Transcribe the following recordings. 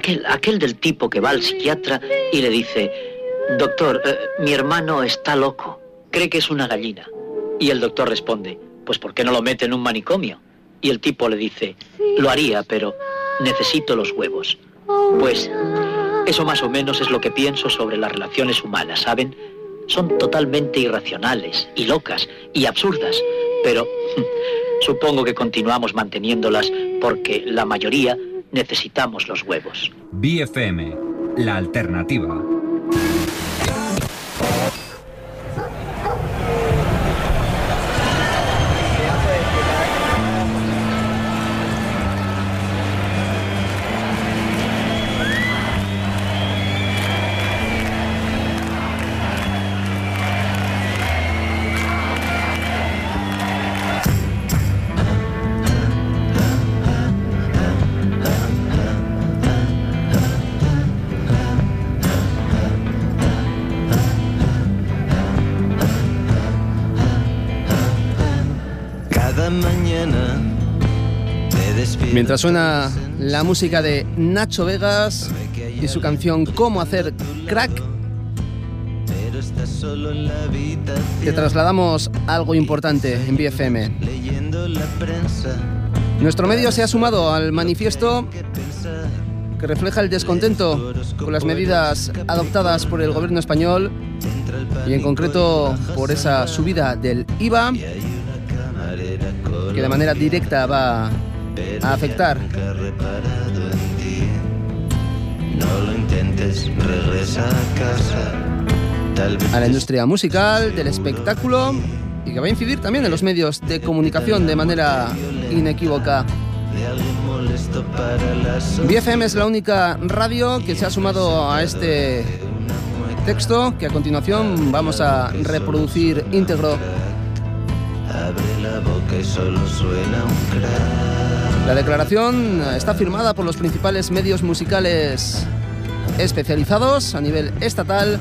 aquel, del tipo que va al psiquiatra y le dice, doctor, eh, mi hermano está loco, cree que es una gallina. Y el doctor responde, pues ¿por qué no lo mete en un manicomio? Y el tipo le dice, lo haría, pero necesito los huevos. Pues eso más o menos es lo que pienso sobre las relaciones humanas, ¿saben? Son totalmente irracionales y locas y absurdas, pero supongo que continuamos manteniéndolas porque la mayoría necesitamos los huevos. BFM, la alternativa. Mientras suena la música de Nacho Vegas y su canción Cómo hacer crack, te trasladamos algo importante en BFM. Nuestro medio se ha sumado al manifiesto que refleja el descontento con las medidas adoptadas por el gobierno español y en concreto por esa subida del IVA que de manera directa va a afectar. a la industria musical, del espectáculo y que va a incidir también en los medios de comunicación de manera inequívoca. BFM es la única radio que se ha sumado a este texto que a continuación vamos a reproducir íntegro. la boca solo suena un la declaración está firmada por los principales medios musicales especializados a nivel estatal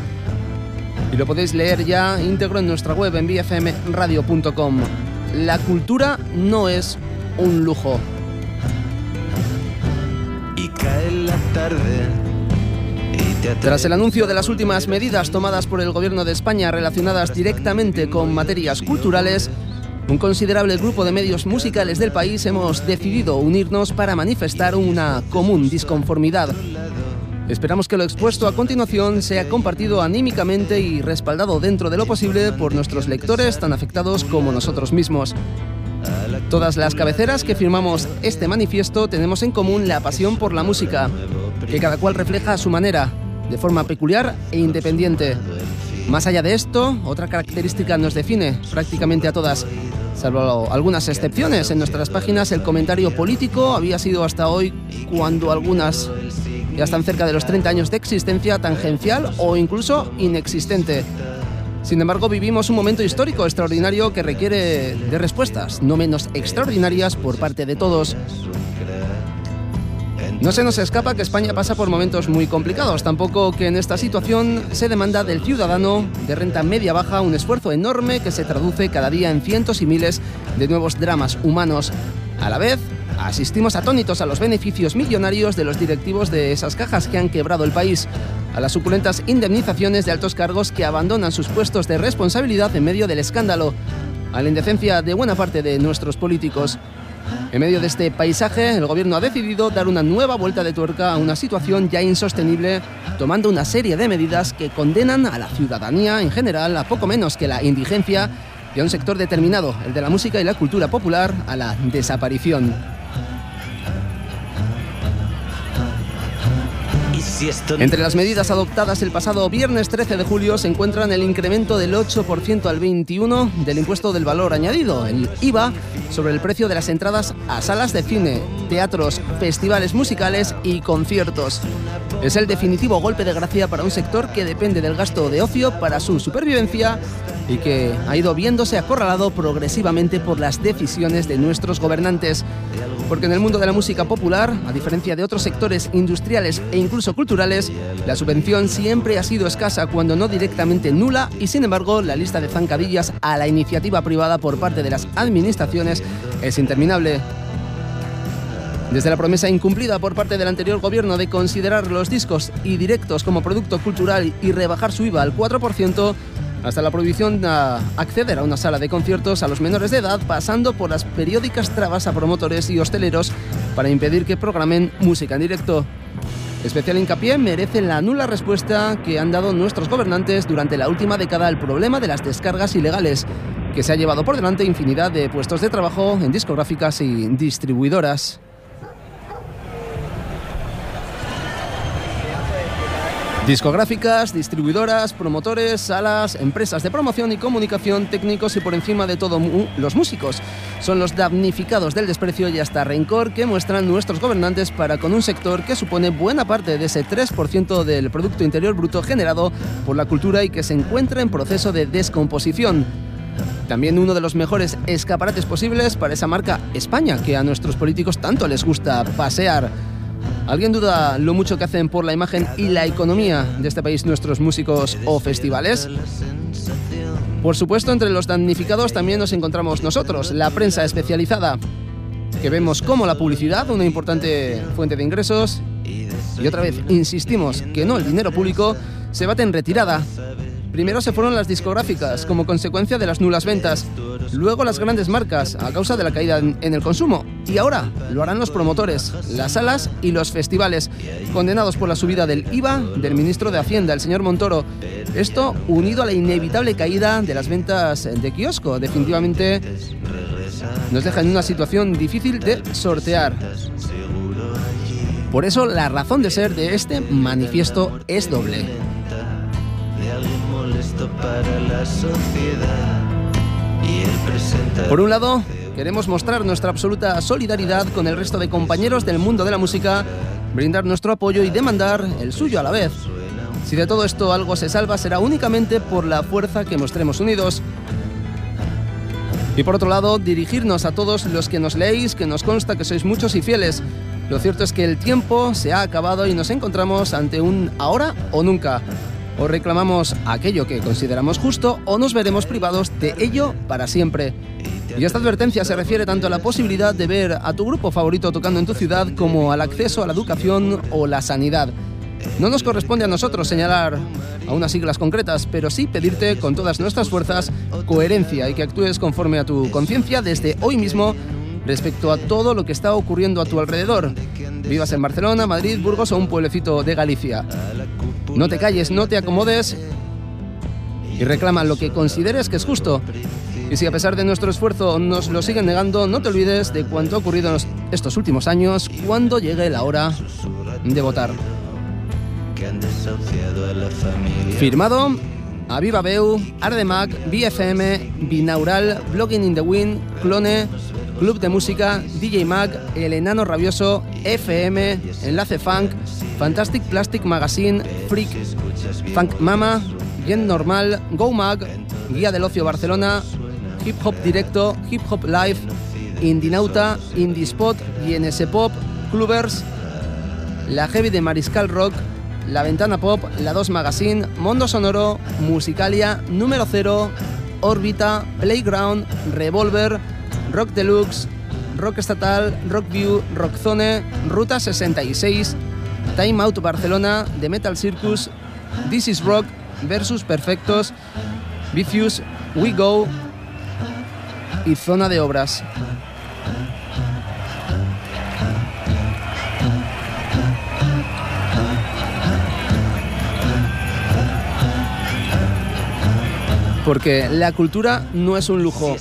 y lo podéis leer ya íntegro en nuestra web en bfmradio.com. La cultura no es un lujo. Y cae la tarde. Tras el anuncio de las últimas medidas tomadas por el Gobierno de España relacionadas directamente con materias culturales, un considerable grupo de medios musicales del país hemos decidido unirnos para manifestar una común disconformidad. Esperamos que lo expuesto a continuación sea compartido anímicamente y respaldado dentro de lo posible por nuestros lectores tan afectados como nosotros mismos. Todas las cabeceras que firmamos este manifiesto tenemos en común la pasión por la música, que cada cual refleja a su manera, de forma peculiar e independiente. Más allá de esto, otra característica nos define prácticamente a todas, Salvo algunas excepciones, en nuestras páginas el comentario político había sido hasta hoy, cuando algunas ya están cerca de los 30 años de existencia, tangencial o incluso inexistente. Sin embargo, vivimos un momento histórico extraordinario que requiere de respuestas, no menos extraordinarias por parte de todos. No se nos escapa que España pasa por momentos muy complicados, tampoco que en esta situación se demanda del ciudadano de renta media-baja un esfuerzo enorme que se traduce cada día en cientos y miles de nuevos dramas humanos. A la vez, asistimos atónitos a los beneficios millonarios de los directivos de esas cajas que han quebrado el país, a las suculentas indemnizaciones de altos cargos que abandonan sus puestos de responsabilidad en medio del escándalo, a la indecencia de buena parte de nuestros políticos. En medio de este paisaje, el gobierno ha decidido dar una nueva vuelta de tuerca a una situación ya insostenible, tomando una serie de medidas que condenan a la ciudadanía en general a poco menos que la indigencia y a un sector determinado, el de la música y la cultura popular, a la desaparición. Entre las medidas adoptadas el pasado viernes 13 de julio se encuentran el incremento del 8% al 21% del impuesto del valor añadido, el IVA, sobre el precio de las entradas a salas de cine, teatros, festivales musicales y conciertos. Es el definitivo golpe de gracia para un sector que depende del gasto de ocio para su supervivencia y que ha ido viéndose acorralado progresivamente por las decisiones de nuestros gobernantes. Porque en el mundo de la música popular, a diferencia de otros sectores industriales e incluso culturales, la subvención siempre ha sido escasa cuando no directamente nula y sin embargo la lista de zancadillas a la iniciativa privada por parte de las administraciones es interminable. Desde la promesa incumplida por parte del anterior gobierno de considerar los discos y directos como producto cultural y rebajar su IVA al 4%, hasta la prohibición de acceder a una sala de conciertos a los menores de edad, pasando por las periódicas trabas a promotores y hosteleros para impedir que programen música en directo. Especial hincapié merece la nula respuesta que han dado nuestros gobernantes durante la última década al problema de las descargas ilegales, que se ha llevado por delante infinidad de puestos de trabajo en discográficas y distribuidoras. Discográficas, distribuidoras, promotores, salas, empresas de promoción y comunicación, técnicos y por encima de todo los músicos. Son los damnificados del desprecio y hasta rencor que muestran nuestros gobernantes para con un sector que supone buena parte de ese 3% del Producto Interior Bruto generado por la cultura y que se encuentra en proceso de descomposición. También uno de los mejores escaparates posibles para esa marca España que a nuestros políticos tanto les gusta pasear. ¿Alguien duda lo mucho que hacen por la imagen y la economía de este país nuestros músicos o festivales? Por supuesto, entre los damnificados también nos encontramos nosotros, la prensa especializada, que vemos como la publicidad, una importante fuente de ingresos, y otra vez insistimos que no el dinero público, se bate en retirada Primero se fueron las discográficas como consecuencia de las nulas ventas, luego las grandes marcas a causa de la caída en el consumo y ahora lo harán los promotores, las salas y los festivales, condenados por la subida del IVA del ministro de Hacienda, el señor Montoro. Esto unido a la inevitable caída de las ventas de kiosco, definitivamente nos deja en una situación difícil de sortear. Por eso la razón de ser de este manifiesto es doble para la sociedad. Por un lado, queremos mostrar nuestra absoluta solidaridad con el resto de compañeros del mundo de la música, brindar nuestro apoyo y demandar el suyo a la vez. Si de todo esto algo se salva será únicamente por la fuerza que mostremos unidos. Y por otro lado, dirigirnos a todos los que nos leéis, que nos consta que sois muchos y fieles. Lo cierto es que el tiempo se ha acabado y nos encontramos ante un ahora o nunca o reclamamos aquello que consideramos justo o nos veremos privados de ello para siempre. Y esta advertencia se refiere tanto a la posibilidad de ver a tu grupo favorito tocando en tu ciudad como al acceso a la educación o la sanidad. No nos corresponde a nosotros señalar a unas siglas concretas, pero sí pedirte con todas nuestras fuerzas coherencia y que actúes conforme a tu conciencia desde hoy mismo respecto a todo lo que está ocurriendo a tu alrededor. Vivas en Barcelona, Madrid, Burgos o un pueblecito de Galicia. No te calles, no te acomodes y reclama lo que consideres que es justo. Y si a pesar de nuestro esfuerzo nos lo siguen negando, no te olvides de cuanto ha ocurrido en estos últimos años cuando llegue la hora de votar. Firmado Aviva Beu, Ardemac, BFM, Binaural, Blogging in the Wind, Clone, Club de Música, DJ Mac, El Enano Rabioso, FM, Enlace Funk, Fantastic Plastic Magazine, Freak, Funk Mama, Gen Normal, Go Mag, Guía del Ocio Barcelona, Hip Hop Directo, Hip Hop Live, Indinauta, Indie Spot, INS Pop, Clubers, La Heavy de Mariscal Rock, La Ventana Pop, La 2 Magazine, Mondo Sonoro, Musicalia, Número 0, Órbita, Playground, Revolver, Rock Deluxe, Rock Estatal, Rock View, Rock Zone, Ruta 66, Time Out Barcelona, The Metal Circus, This is Rock versus Perfectos, Vicious, We Go y Zona de Obras. Porque la cultura no es un lujo.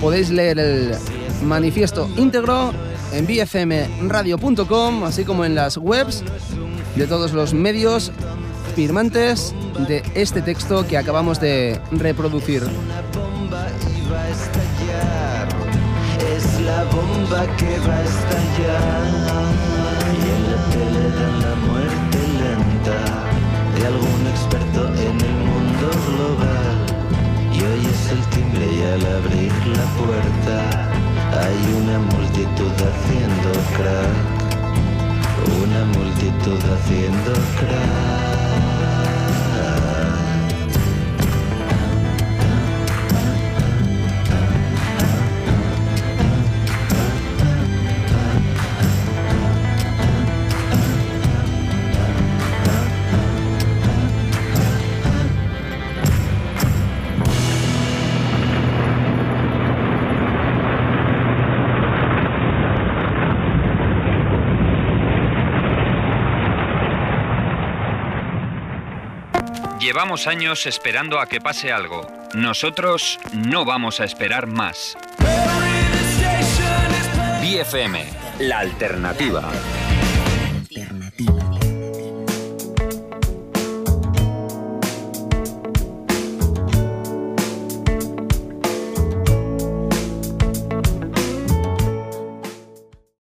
Podéis leer el manifiesto íntegro en bfmradio.com, así como en las webs de todos los medios firmantes de este texto que acabamos de reproducir. Es la bomba que va a estallar y en la tele dan la muerte lenta de algún experto en el mundo global y hoy es el timbre y al abrir la puerta hay una multitud haciendo crack, una multitud haciendo crack. Llevamos años esperando a que pase algo. Nosotros no vamos a esperar más. BFM, la alternativa.